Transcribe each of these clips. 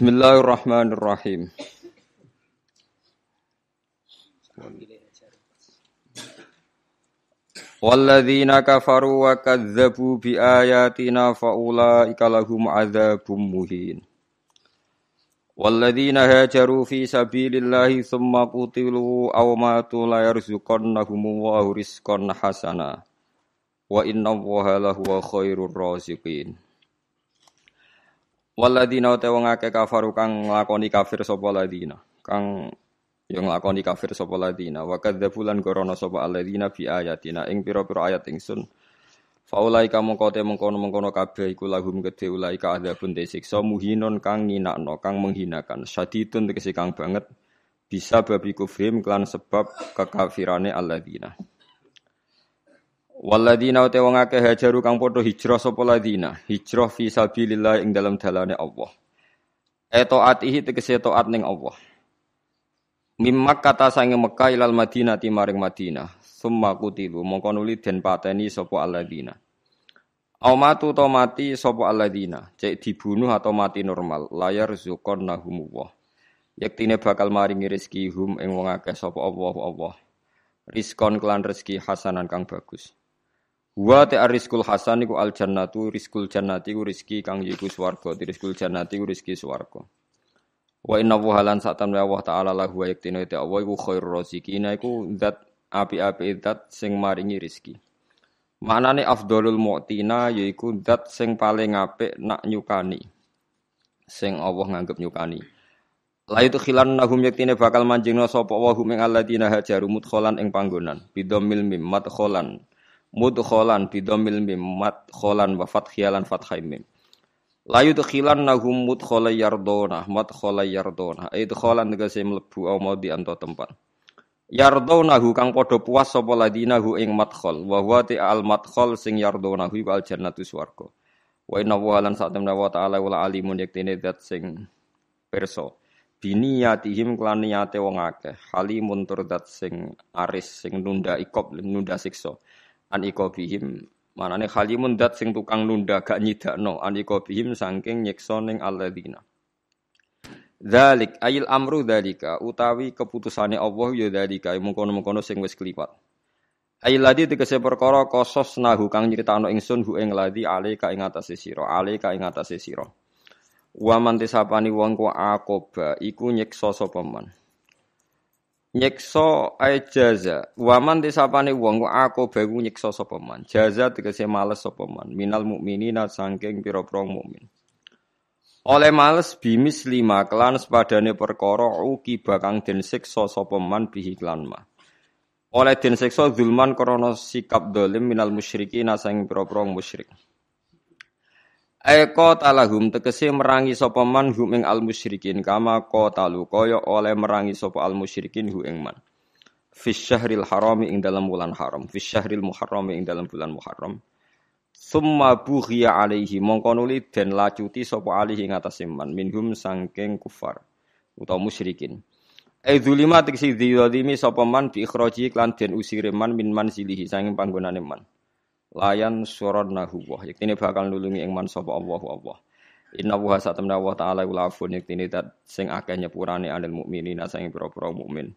Bismillahirrahmanirrahim. Walladzina kafaru wa kadzdzabu bi ayatina faulaika lahum adzabum muhin. Walladzina hajaru fi sabilillahi tsumma qutilu aw matu la yarzuqannahumullahu rizqan hasana. Wa inna Allaha lahuwa khairur raziqin. Walladzina te wong akeh kafaru kang nglakoni kafir sapa ladina. Kang yang nglakoni kafir sapa ladina wa kadzdzabu lan gorono sapa alladzina bi ayatina ing pira-pira ayat ingsun. Faulai kamu kote mengkono-mengkono kabeh iku lahum gede ulai ka adzabun siksa muhinon kang nginakno kang menghinakan syadidun tegese kang banget bisa babi kufrim klan sebab kekafirane alladzina. Waladina uta wong akeh hajaru kang padha hijrah sapa ladina, hijrah fi sabilillah ing dalam dalane Allah. Etoatihi tegese taat ning Allah. Mimmak kata sange Mekah ilal Madinah maring Madinah. Summa kutilu mongko nuli den pateni sapa alladzina. Au matu to mati sapa alladzina, cek dibunuh atau mati normal, layar zukon nahumullah. Yektine bakal maringi rezeki hum ing wong akeh sapa Allah Allah. Rizkon kelan rezeki hasanan kang bagus. Wa ta rizqul hasan iku al jannatu rizqul jannati ku rezeki kang yiku swarga, rizqul jannati ku rezeki swarga. Wa inna wuhalan satan wa Allah taala lahu wa yaktinu ta Allah iku khairur raziqina iku zat api-api zat sing maringi rezeki. Maknane afdolul mu'tina yaiku zat sing paling apik nak nyukani. Sing Allah nganggep nyukani. La itu khilan nahum yaktine bakal manjingna sapa wa hum ing alladzina hajaru mudkhalan ing panggonan. Bidomil mim madkhalan mudkholan bidomil mim madkholan wa fathiyalan fathai mim. Layu tukhilan nahum mudkhola yardona madkhola yardona idkholan tegese mlebu au mau di anto tempat. Yardonahu kang padha puas sapa ladinahu ing madkhol. Wa huwa al madkhol sing yardonahu iku al jannatu swarga. Wa inna wa lan sa'tamna wa ta'ala wala alimun sing perso biniyatihim klan niyate wong akeh. Halimun tur dat sing aris sing nunda ikop nunda siksa an ikobihim manane khalimun dat sing tukang nunda gak nyidakno. An ikobihim saking nyiksa ning alladzina. Dzalik ayil amru dzalika. Utawi keputusane Allah ya dzalika. Mengkono-mengkono sing wis kliwat. Ayil ladi tegese perkara kosos nahu kang nyritakno ingsun hu ing ladi ale ka ing atase sira, ale ka ing atase sira. Wa man tisapani wong ku akoba iku nyiksa sapa man nyekso ay jaza. Waman disapane wong aku bagu nyekso sapa man? Jaza tegese males sapa man? Minal mukminina saking pira-pira mukmin. Oleh males bimis lima kelan sepadane perkara uki bakang den siksa sapa man bihi klan ma oleh den siksa zulman krana sikap dolim minal musyrikin saking pira-pira musyrik Eko talahum tegese merangi sapa man al musyrikin kama talu kaya oleh merangi sapa al musyrikin hu ing man. Fis syahril harami ing dalam bulan haram, fis syahril ing dalam bulan muharram. Summa bughiya alaihi mongko nuli den lacuti sapa alihi ing atas man minhum sangking kufar utawa musyrikin. Ai zulima tegese dzalimi sapa man bi ikhraji klan den usire man min manzilihi sanging panggonane man layan suradnahu wa yaktine bakal nulungi ing man sapa Allah Allah Inna wa satamna wa ta'ala ula afun yaktine dat sing akeh nyepurane anil mukminin sing pira-pira mukmin.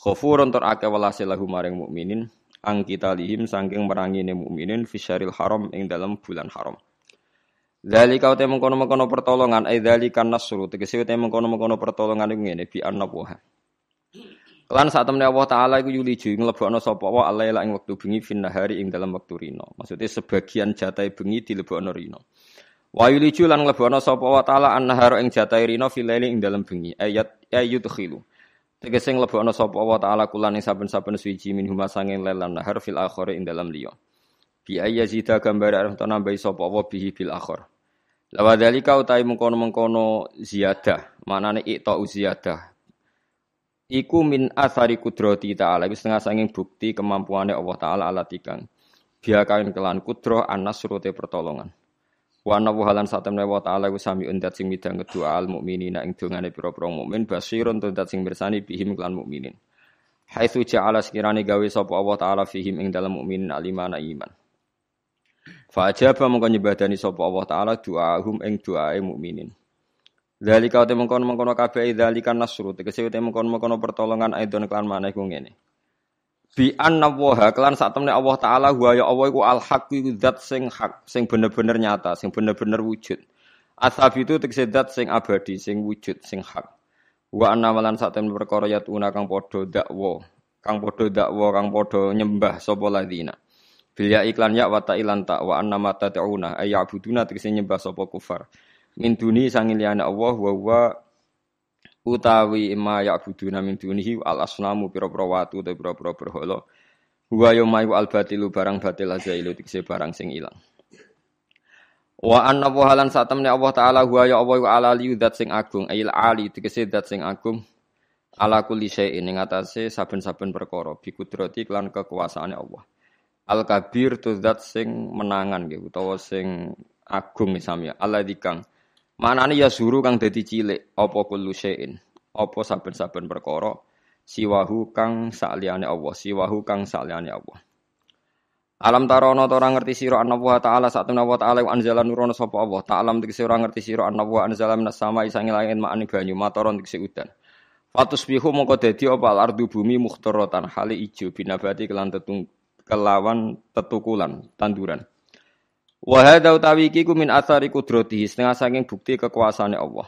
Khafurun tur akeh welase lahu maring mukminin ang kita lihim saking merangine mukminin fisyaril haram ing dalam bulan haram. Dzalika uta mengkono-mengkono pertolongan ai dzalika nasru tegese uta mengkono-mengkono pertolongan iku ngene bi annabuha Lan saat temen Allah Taala iku yuliju nglebokno sapa wa alaila ing wektu bengi fin nahari ing dalam wektu rino. Maksudnya sebagian jatai bengi dilebokno rino. Wa yuliju lan nglebokno sapa wa Taala an-nahara ing jatai rino fil ing dalam bengi. Ayat ayudkhilu. Tegese nglebokno sapa wa Taala kulan ing saben-saben suci min huma sanging lelan nahar fil akhir ing dalam liya. Bi ayyazida gambar arep nambahi sapa wa bihi bil akhir. Lawa dalika utai mengkono-mengkono ziyadah, manane ikta ziyadah, Iku min asari kudrati ta'ala. Iku setengah sanging bukti kemampuannya Allah Ta'ala ala tikang Dia kain kelan kudroh anas surute pertolongan. Wa nawu halan satem wa ta'ala Iku sami undat sing midang kedua al mu'minina Ing dungane pira-pira mukmin Basirun tundat sing bersani bihim kelan mukminin Haitsu ja'ala sekirani gawe sapa Allah Ta'ala fihim ing dalam mukminin alimana iman. Fa ajaba mongko nyebadani sapa Allah Ta'ala hum ing doae mukminin Dzalika te mengkono-mengkono kabeh dzalika nasru tegese te mengkono-mengkono pertolongan aidon kelan maneh ku ngene. Bi anna wa kelan sak temne Allah taala wa ya Allah iku al haq iku zat sing hak, sing bener-bener nyata, sing bener-bener wujud. Asab itu tegese zat sing abadi, sing wujud, sing hak. Wa anna malan sak temne perkara yatuna kang padha dakwa, kang padha dakwa, kang padha nyembah sapa ladina. Bilya iklan ya wa ta'ilan ta wa anna mata ta'una ay ya'buduna tegese nyembah sapa kufar. Min duni sangin liyane Allah wa wa utawi ma ya'buduna min dunihi al asnamu pira-pira watu te pira-pira berhala. Wa yaumayu al batilu barang batil azailu dikse barang sing ilang. Wa anna wa halan satamne Allah taala huwa ya Allah wa ala li zat sing agung ail ali dikse zat sing agung ala kulli syai'in ing atase saben-saben perkara bi kudrati lan Allah. Al kabir tu zat sing menangan nggih utawa sing agung misalnya Allah dikang Manane ya suru kang dadi cilik apa kullu syai'in. Apa saben-saben perkara siwahu kang sakliyane Allah, siwahu kang sakliyane Allah. Alam tarono to ora ngerti sira wa taala sak temna wa taala anzala nurono sapa Allah. Ta'lam tegese ora ngerti sira wa anzala minas sama isange langit ma'ani banyu matoron tegese udan. Fatus bihu mongko dadi apa ardu bumi mukhtaratan hale ijo binabati kelan tetung kelawan tetukulan tanduran. Wa hadza utawi iki ku min athari qudratihi setengah saking bukti kekuasaane Allah.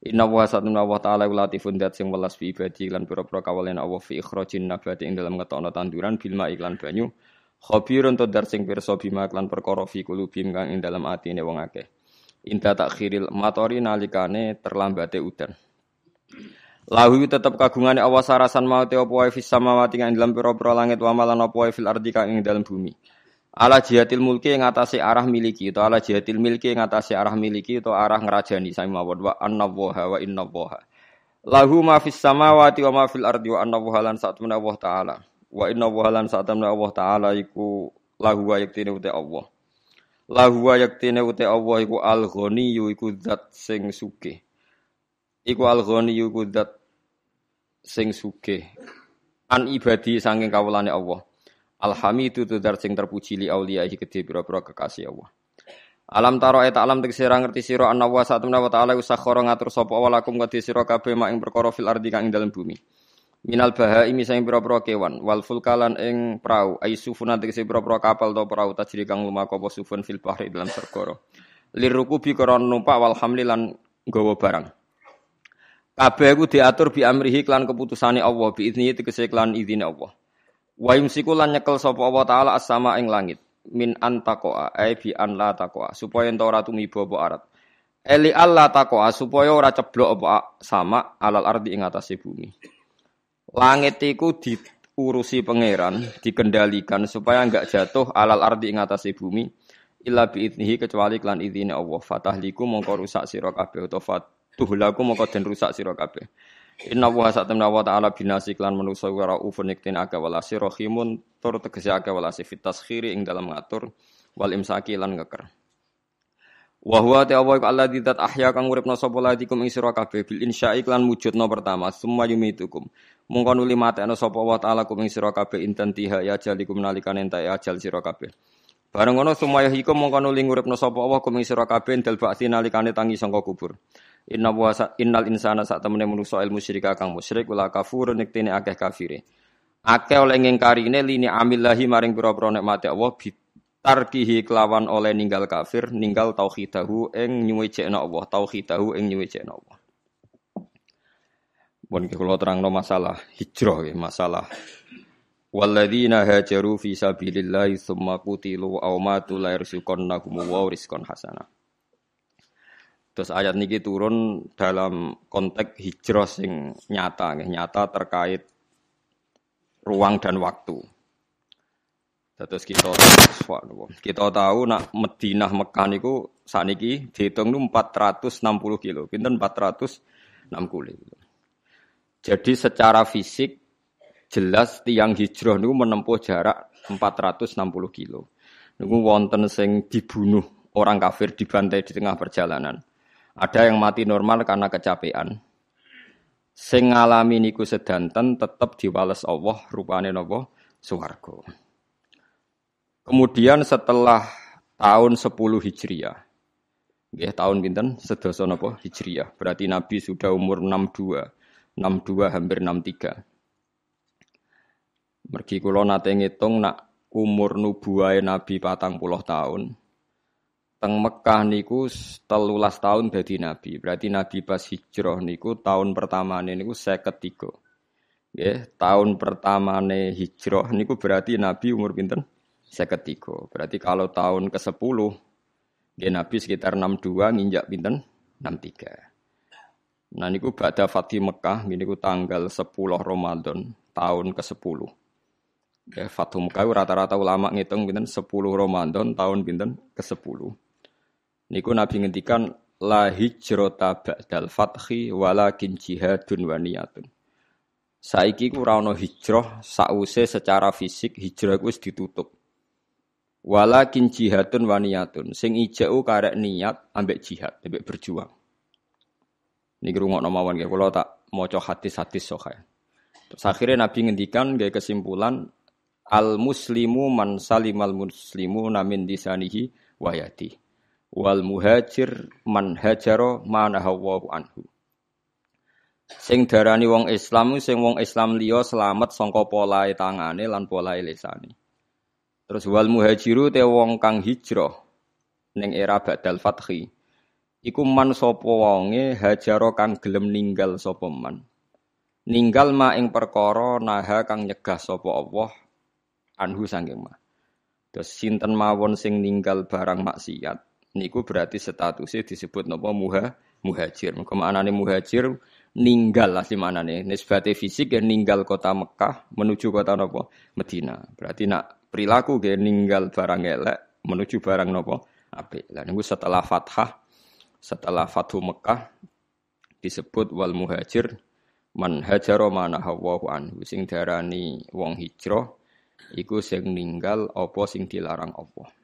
Inna wa satuna wa ta'ala latifun dat sing welas fi ibadi lan pira-pira kawalen Allah fi ikhrajin nabati ing dalam ngetokno tanduran bil ma iklan banyu. Khabirun to dar sing pirsa bima klan perkara fi kulubim kang ing dalam atine wong akeh. Inta takhiril matori nalikane terlambate udan. Lahu tetep kagungane Allah sarasan mau te apa wae fis samawati kang dalam pira-pira langit wa malan apa wae fil ardi kang ing dalam bumi. Ala jihatil mulki yang atase arah miliki atau ala jihatil milki yang atase arah miliki atau arah ngerajani sami mawon wa anna woha wa inna woha. Lahu ma fis samawati wa ma fil ardi wa anna woha lan saat Allah taala. Wa inna woha lan saat Allah taala iku lahu wa yaktine uti Allah. Lahu wa yaktine uti Allah iku al ghani iku zat sing sugih. Iku al iku zat sing sugih. An ibadi sanging kawulane Allah. Alhamidu tudar sing terpuji li auliyahi gede pira-pira kekasih Allah. Alam taro eta alam tegese ra ngerti sira anna wa satamna wa ta'ala usakhara ngatur sapa wa lakum kedhe sira kabeh mak ing perkara fil ardi kang ing dalem bumi. Minal bahai misang pira-pira kewan wal fulkalan ing prau ai sufuna tegese pira-pira kapal to prau tajri kang lumaku apa sufun fil bahri dalam segara. Lirukubi koron numpak wal hamli lan nggawa barang. Kabeh iku diatur bi amrihi klan keputusane Allah bi idzni tegese klan izine Allah. Wa yumsiku lan nyekel sapa Allah taala as-sama ing langit min antaqoa ai bi an la taqoa supaya ento ora tumiba apa arat. Eli Allah taqoa supaya ora ceblok apa sama alal ardi ing atase bumi. Langit iku diurusi pangeran, dikendalikan supaya enggak jatuh alal ardi ing atase bumi illa bi idnihi kecuali klan idine Allah. Fatahliku mongko rusak sira kabeh utawa fatuhlaku mongko den rusak sira kabeh. Inna wa satamna wa ta'ala binasi klan manusa wa raufun iktin aga walasi rohimun tur tegesi aga walasi fit taskhiri ing dalam ngatur wal imsaki lan ngeker. Wa huwa ta Allah Allah didat ahya kang uripna sapa ladikum ing sira kabeh bil insya'i klan wujudna pertama summa yumitukum. Mungkon nuli matekno sapa wa ta'ala kum ing sira kabeh inten tiha ya jalikum nalikan entek ajal sira kabeh. Bareng ngono sumaya hikum mongko nuli nguripna sapa Allah kum ing sira kabeh dal ba'ti nalikane tangi sangka kubur. Inna wa innal insana sak temene manusa ilmu musyrik kang musyrik wala kafur nektene akeh kafire. Akeh oleh ngingkarine lini amillahi maring pira-pira nikmate Allah bitarkihi kelawan oleh ninggal kafir, ninggal tauhidahu ing nyuwejekna Allah, tauhidahu ing nyuwejekna Allah. Bon kula terangno masalah hijrah masalah Walladzina hajaru fi sabilillahi tsumma qutilu aw matu la yarzuqannahum wa rizqan hasanah. Terus ayat niki turun dalam konteks hijrah sing nyata, nyata terkait ruang dan waktu. Terus kita kita tahu nak Madinah Mekah niku saniki dihitung nu 460 kilo, pinten 460 kilo. Jadi secara fisik jelas tiang hijrah niku menempuh jarak 460 kilo. Niku wonten sing dibunuh orang kafir dibantai di tengah perjalanan. Ada yang mati normal karena kecapean. Sing ngalami niku sedanten tetap diwales Allah rupane napa swarga. Kemudian setelah tahun 10 Hijriah Nggih tahun pinten sedasa napa Hijriah. Berarti Nabi sudah umur 62. 62 hampir 63. Mergi kula nate ngitung nak umur nubuwahe Nabi patang puluh tahun. Teng Mekah niku telulas tahun dadi Nabi. Berarti Nabi pas hijrah niku tahun pertama niku saya ketiga. Nggih, tahun pertama hijrah niku berarti Nabi umur pinten? Saya ketiga. Berarti kalau tahun ke-10 dia Nabi sekitar 62 nginjak pinten 63. Nah niku ba'da Fatih Mekah niku tanggal 10 Ramadan tahun ke-10. Ya, Fathu Mekah rata-rata ulama ngitung pinten 10 Ramadan tahun pinten ke-10. Niku Nabi ngendikan la hijrata ba'dal fathi walakin jihadun wa niyatun. Saiki ku ora ana hijrah sause secara fisik hijrah wis ditutup. Walakin jihadun waniyatun. Sing ijau karek niat ambek jihad, ambek berjuang. Ini ngrungokno mawon nggih kula tak maca hadis-hadis sohae. Terus akhirnya Nabi ngendikan gaya kesimpulan al muslimu man salimal muslimu namin disanihi wayati. Wal muhajir man hajaro manahawahu anhu. Sing darani wong Islam sing wong Islam liya selamat sangka polahe tangane lan polahe lisane. Terus wal muhajiru te wong kang hijrah ning era badal fathi. Iku man sapa wonge hajaro kang gelem ninggal sapa man. Ninggal ma ing perkara naha kang nyegah sapa Allah anhu sanging ma. Terus sinten mawon sing ninggal barang maksiat niku berarti statusnya disebut napa muha muhajir. Muga maknane muhajir ninggal asli maknane nisbate fisik ya ninggal kota Mekah menuju kota napa Medina. Berarti nak perilaku ge ninggal barang elek menuju barang nopo apik. Lah niku setelah fathah setelah Fathu Mekah disebut wal muhajir man hajaro mana hawahu anhu sing darani wong hijrah iku sing ninggal apa sing dilarang Allah.